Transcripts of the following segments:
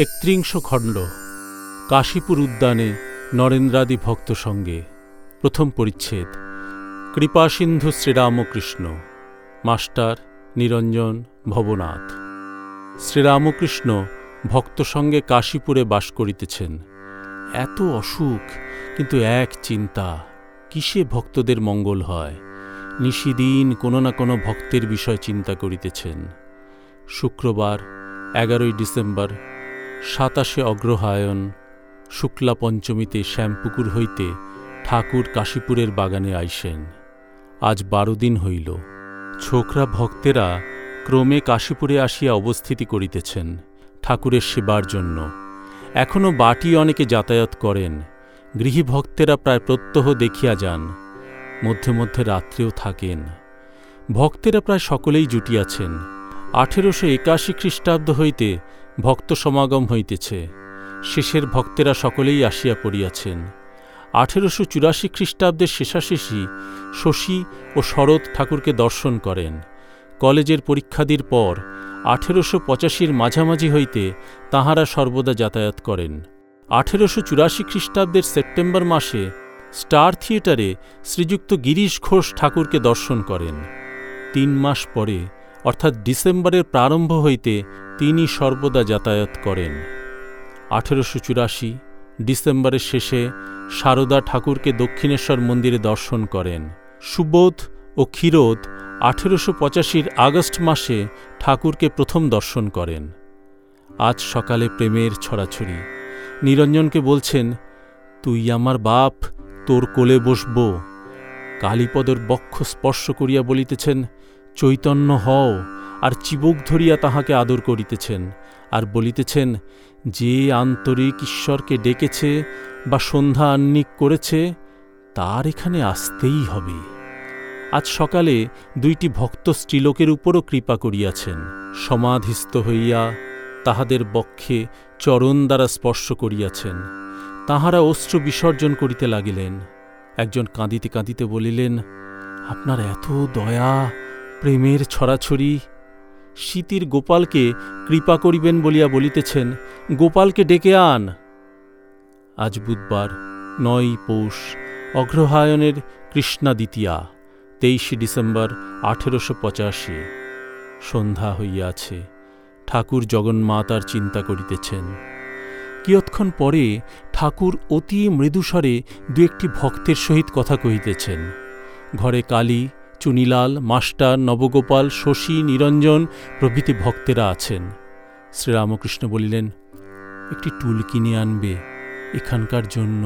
একত্রিংশ খণ্ড, কাশীপুর উদ্যানে নরেন্দ্রাদি ভক্ত সঙ্গে। প্রথম পরিচ্ছেদ কৃপাসিন্ধু শ্রীরামকৃষ্ণ, মাস্টার নিরঞ্জন ভবনাথ। শ্রীরামকৃষ্ণ ভক্ত সঙ্গে কাশীপুরে বাস করিতেছেন। এত অসুখ, কিন্তু এক চিন্তা, কিসে ভক্তদের মঙ্গল হয়? নিশিদিন কোনো না কোনো ভক্তের বিষয় চিন্তা করিতেছেন। শুক্রবার, এগারোই ডিসেম্বর সাতাশে অগ্রহায়ণ, শুক্লা পঞ্চমীতে শ্যামপুকুর হইতে ঠাকুর কাশীপুরের বাগানে আইসেন। আজ বারো দিন হইল। ছোকরা ভক্তেরা ক্রমে কাশীপুরে আসিয়া অবস্থিতি করিতেছেন ঠাকুরের সেবার জন্য। এখনও বাটি অনেকে যাতায়াত করেন। গৃহী ভক্তেরা প্রায় প্রত্যহ দেখিয়া যান। মধ্যে মধ্যে রাত্রেও থাকেন। ভক্তেরা প্রায় সকলেই জুটিয়াছেন। আঠেরোশো একাশি খ্রিস্টাব্দ হইতে ভক্ত সমাগম হইতেছে। শেষের ভক্তেরা সকলেই আসিয়া পড়িয়াছেন। আঠেরোশো চুরাশি খ্রিস্টাব্দের শেষাশেষি শশী ও শরৎ ঠাকুরকে দর্শন করেন। কলেজের পরীক্ষাদির পর আঠেরোশো পঁচাশির মাঝামাঝি হইতে তাঁহারা সর্বদা যাতায়াত করেন। আঠেরোশো চুরাশি খ্রিস্টাব্দের সেপ্টেম্বর মাসে স্টার থিয়েটারে শ্রীযুক্ত গিরিশ ঘোষ ঠাকুরকে দর্শন করেন। তিন মাস পরে অর্থাৎ ডিসেম্বরের প্রারম্ভ হইতে তিনি সর্বদা যাতায়াত করেন। আঠেরোশো চুরাশি ডিসেম্বরের শেষে সারদা ঠাকুরকে দক্ষিণেশ্বর মন্দিরে দর্শন করেন। সুবোধ ও ক্ষীরোদ আঠেরোশো পঁচাশির আগস্ট মাসে ঠাকুরকে প্রথম দর্শন করেন। আজ সকালে প্রেমের ছড়াছড়ি। নিরঞ্জনকে বলছেন, তুই আমার বাপ, তোর কোলে বসব। কালীপদর বক্ষ স্পর্শ করিয়া বলিতেছেন চৈতন্য হও, আর চিবুক ধরিয়া তাহাকে আদর করিতেছেন, আর বলিতেছেন, যে আন্তরিক ঈশ্বরকে ডেকেছে বা সন্ধ্যা আহ্নিক করেছে, তার এখানে আসতেই হবে। আজ সকালে দুইটি ভক্ত স্ত্রীলোকের উপরও কৃপা করিয়াছেন, সমাধিস্থ হইয়া তাহাদের বক্ষে চরণ দ্বারা স্পর্শ করিয়াছেন। তাহারা অস্ত্র বিসর্জন করিতে লাগিলেন। একজন কাঁদিতে কাঁদিতে বলিলেন, আপনার এত দয়া প্রেমের ছড়াছড়ি। শীতির গোপালকে কৃপা করিবেন বলিয়া বলিতেছেন, গোপালকে ডেকে আন। আজ বুধবার, নয় পৌষ, অগ্রহায়ণের কৃষ্ণা দ্বিতীয়া তেইশে ডিসেম্বর আঠেরোশো পঁচাশি। সন্ধ্যা হইয়াছে, ঠাকুর জগন্মাতার চিন্তা করিতেছেন। কিয়ৎক্ষণ পরে ঠাকুর অতি মৃদুস্বরে দু একটি ভক্তের সহিত কথা কহিতেছেন, ঘরে কালী চুনিলাল, মাস্টার, নবগোপাল, শশী, নিরঞ্জন প্রভৃতি ভক্তেরা আছেন। শ্রীরামকৃষ্ণ বলিলেন, একটি টুল কিনে আনবে এখানকার জন্য।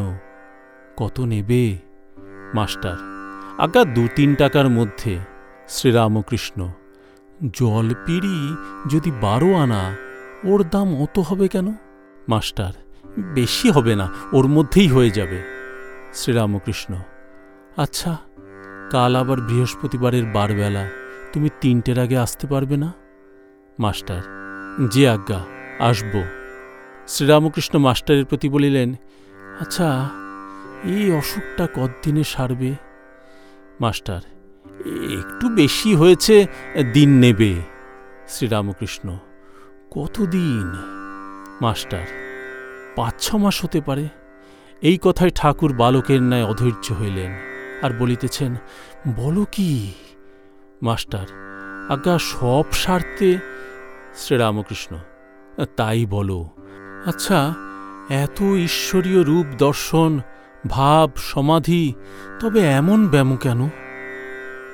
কত নেবে? মাস্টার, আজ্ঞা দু তিন টাকার মধ্যে। শ্রীরামকৃষ্ণ, জল পিড়ি যদি বারো আনা, ওর দাম অত হবে কেন? মাস্টার, বেশি হবে না, ওর মধ্যেই হয়ে যাবে। শ্রীরামকৃষ্ণ আচ্ছা কাল আবার বৃহস্পতিবারের বারবেলা। তুমি তিনটের আগে আসতে পারবে না? মাস্টার যে আজ্ঞা, আসব। শ্রীরামকৃষ্ণ মাস্টারের প্রতি বলিলেন আচ্ছা এই অসুখটা কতদিনে সারবে? মাস্টার, একটু বেশি হয়েছে, দিন নেবে। শ্রীরামকৃষ্ণ, কতদিন? মাস্টার, পাঁচ ছ মাস হতে পারে। এই কথায় ঠাকুর বালকের ন্যায় অধৈর্য হইলেন। আর বলিতেছেন, বলো কি, মাস্টার, আজ্ঞা সব স্বার্থে শ্রীরামকৃষ্ণ, তাই বলো। আচ্ছা এত ঈশ্বরীয় রূপ, দর্শন, ভাব, সমাধি, তবে এমন ব্যাম কেন?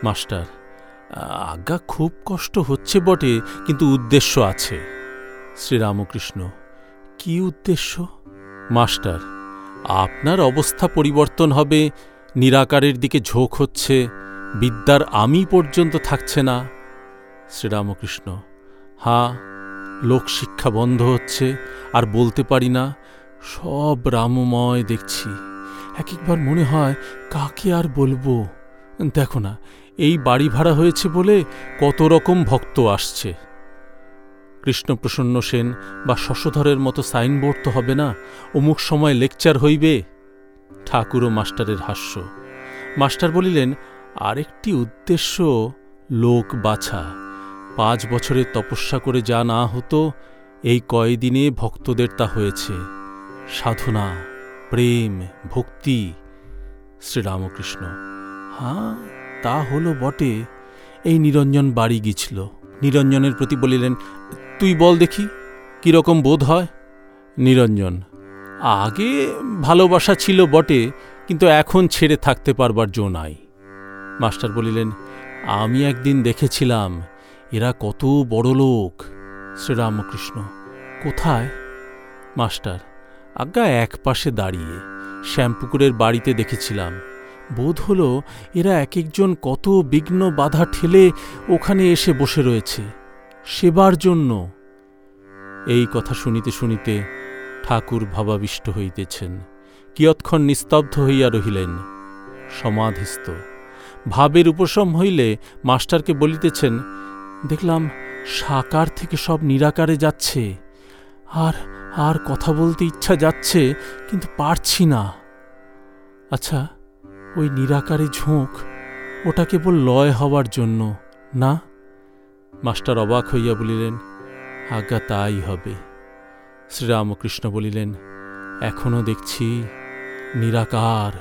মাস্টার, আজ্ঞা খুব কষ্ট হচ্ছে বটে, কিন্তু উদ্দেশ্য আছে। শ্রীরামকৃষ্ণ, কি উদ্দেশ্য? মাস্টার, আপনার অবস্থা পরিবর্তন হবে নিরাকারের দিকে ঝোঁক হচ্ছে, বিদ্যার আমি পর্যন্ত থাকছে না। শ্রীরামকৃষ্ণ, হা লোকশিক্ষা বন্ধ হচ্ছে, আর বলতে পারি না, সব রামময় দেখছি। এক একবার মনে হয়, কাকে আর বলব? দেখো না, এই বাড়ি ভাড়া হয়েছে বলে কত রকম ভক্ত আসছে। কৃষ্ণপ্রসন্ন সেন বা শশধরের মতো সাইনবোর্ড তো হবে না, অমুক সময় লেকচার হইবে। ঠাকুর ও মাস্টারের হাস্য। মাস্টার বলিলেন, আরেকটি উদ্দেশ্য লোক বাছা। পাঁচ বছরের তপস্যা করে যা না হতো, এই কয়দিনে ভক্তদের তা হয়েছে। সাধনা, প্রেম, ভক্তি, শ্রীরামকৃষ্ণ। হ্যাঁ তা হলো বটে। এই নিরঞ্জন বাড়ি গিয়েছিল। নিরঞ্জনের প্রতি বলিলেন, তুই বল দেখি, কীরকম বোধ হয়? নিরঞ্জন আগে ভালোবাসা ছিল বটে, কিন্তু এখন ছেড়ে থাকতে পারবার জো নাই। মাস্টার বলিলেন, আমি একদিন দেখেছিলাম, এরা কত বড় লোক। শ্রীরামকৃষ্ণ, কোথায়? মাস্টার, আজ্ঞা এক পাশে দাঁড়িয়ে, শ্যামপুকুরের বাড়িতে দেখেছিলাম। বোধ হলো এরা এক একজন কত বিঘ্ন বাধা ঠেলে ওখানে এসে বসে রয়েছে। সেবার জন্য। এই কথা শুনিতে শুনিতে ঠাকুর ভাবাবিষ্ট হইতেছেন। কিয়ৎক্ষণ নিস্তব্ধ হইয়া রহিলেন। সমাধিস্থ। ভাবের উপশম হইলে মাস্টারকে বলিতেছেন, দেখলাম সাকার থেকে সব নিরাকারে যাচ্ছে। আর আর কথা বলতে ইচ্ছা যাচ্ছে, কিন্তু পারছি না। আচ্ছা ওই নিরাকারে ঝোঁক, ওটা কেবল লয় হওয়ার জন্য, না? মাস্টার অবাক হইয়া বলিলেন, আজ্ঞা তাই হবে। শ্রীরামকৃষ্ণ বলিলেন, এখনও দেখছি নিরাকার,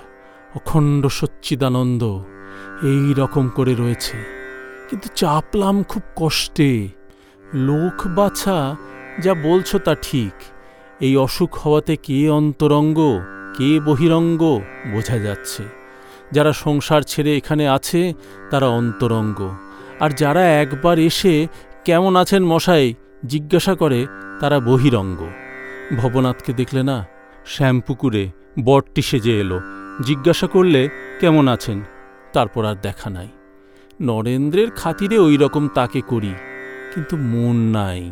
অখণ্ড সচ্চিদানন্দ এই রকম করে রয়েছে। কিন্তু চাপলাম খুব কষ্টে। লোক বাছা, যা বলছো তা ঠিক। এই অসুখ হওয়াতে কে অন্তরঙ্গ, কে বহিরঙ্গ বোঝা যাচ্ছে। যারা সংসার ছেড়ে এখানে আছে, তারা অন্তরঙ্গ। আর যারা একবার এসে, কেমন আছেন মশাই? জিজ্ঞাসা করে, তারা বহিরঙ্গ। ভবনাথকে দেখলে না, শ্যামপুকুরে বটটি সেজে এলো। জিজ্ঞাসা করলে, কেমন আছেন? তারপর আর দেখা নাই। নরেন্দ্রের খাতিরে ওই রকম তাকে করি, কিন্তু মন নাই।